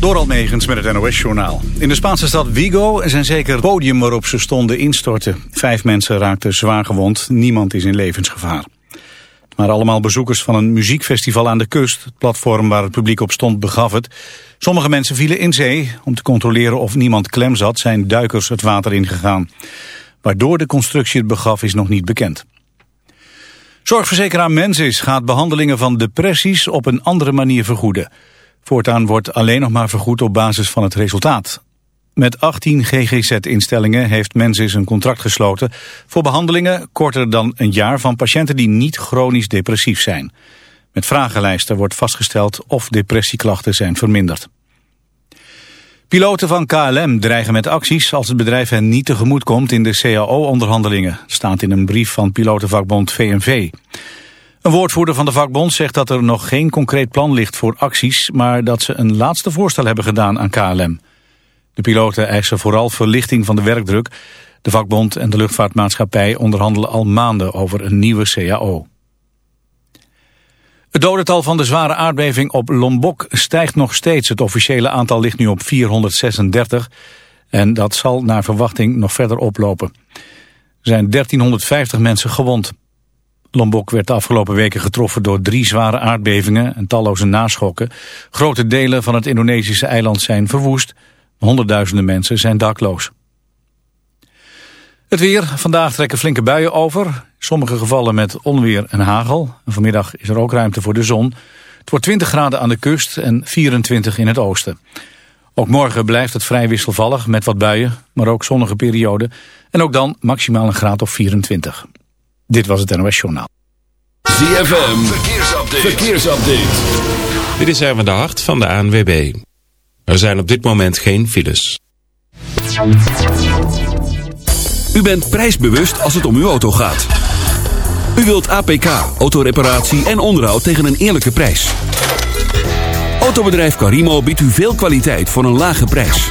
Door Almegens met het NOS-journaal. In de Spaanse stad Vigo zijn zeker het podium waarop ze stonden instorten. Vijf mensen raakten zwaar gewond, niemand is in levensgevaar. Waren allemaal bezoekers van een muziekfestival aan de kust. Het platform waar het publiek op stond begaf het. Sommige mensen vielen in zee. Om te controleren of niemand klem zat zijn duikers het water ingegaan. Waardoor de constructie het begaf is nog niet bekend. Zorgverzekeraar Mensis gaat behandelingen van depressies op een andere manier vergoeden. Voortaan wordt alleen nog maar vergoed op basis van het resultaat. Met 18 GGZ-instellingen heeft Mensis een contract gesloten... voor behandelingen korter dan een jaar van patiënten die niet chronisch depressief zijn. Met vragenlijsten wordt vastgesteld of depressieklachten zijn verminderd. Piloten van KLM dreigen met acties als het bedrijf hen niet tegemoet komt in de CAO-onderhandelingen. staat in een brief van pilotenvakbond VNV. Een woordvoerder van de vakbond zegt dat er nog geen concreet plan ligt voor acties, maar dat ze een laatste voorstel hebben gedaan aan KLM. De piloten eisen vooral verlichting van de werkdruk. De vakbond en de luchtvaartmaatschappij onderhandelen al maanden over een nieuwe CAO. Het dodental van de zware aardbeving op Lombok stijgt nog steeds. Het officiële aantal ligt nu op 436 en dat zal naar verwachting nog verder oplopen. Er zijn 1350 mensen gewond. Lombok werd de afgelopen weken getroffen door drie zware aardbevingen en talloze naschokken. Grote delen van het Indonesische eiland zijn verwoest. Honderdduizenden mensen zijn dakloos. Het weer. Vandaag trekken flinke buien over. Sommige gevallen met onweer en hagel. En vanmiddag is er ook ruimte voor de zon. Het wordt 20 graden aan de kust en 24 in het oosten. Ook morgen blijft het vrij wisselvallig met wat buien, maar ook zonnige perioden. En ook dan maximaal een graad of 24. Dit was het NOS Journaal. ZFM, verkeersupdate. verkeersupdate. Dit is even de hart van de ANWB. Er zijn op dit moment geen files. U bent prijsbewust als het om uw auto gaat. U wilt APK, autoreparatie en onderhoud tegen een eerlijke prijs. Autobedrijf Carimo biedt u veel kwaliteit voor een lage prijs.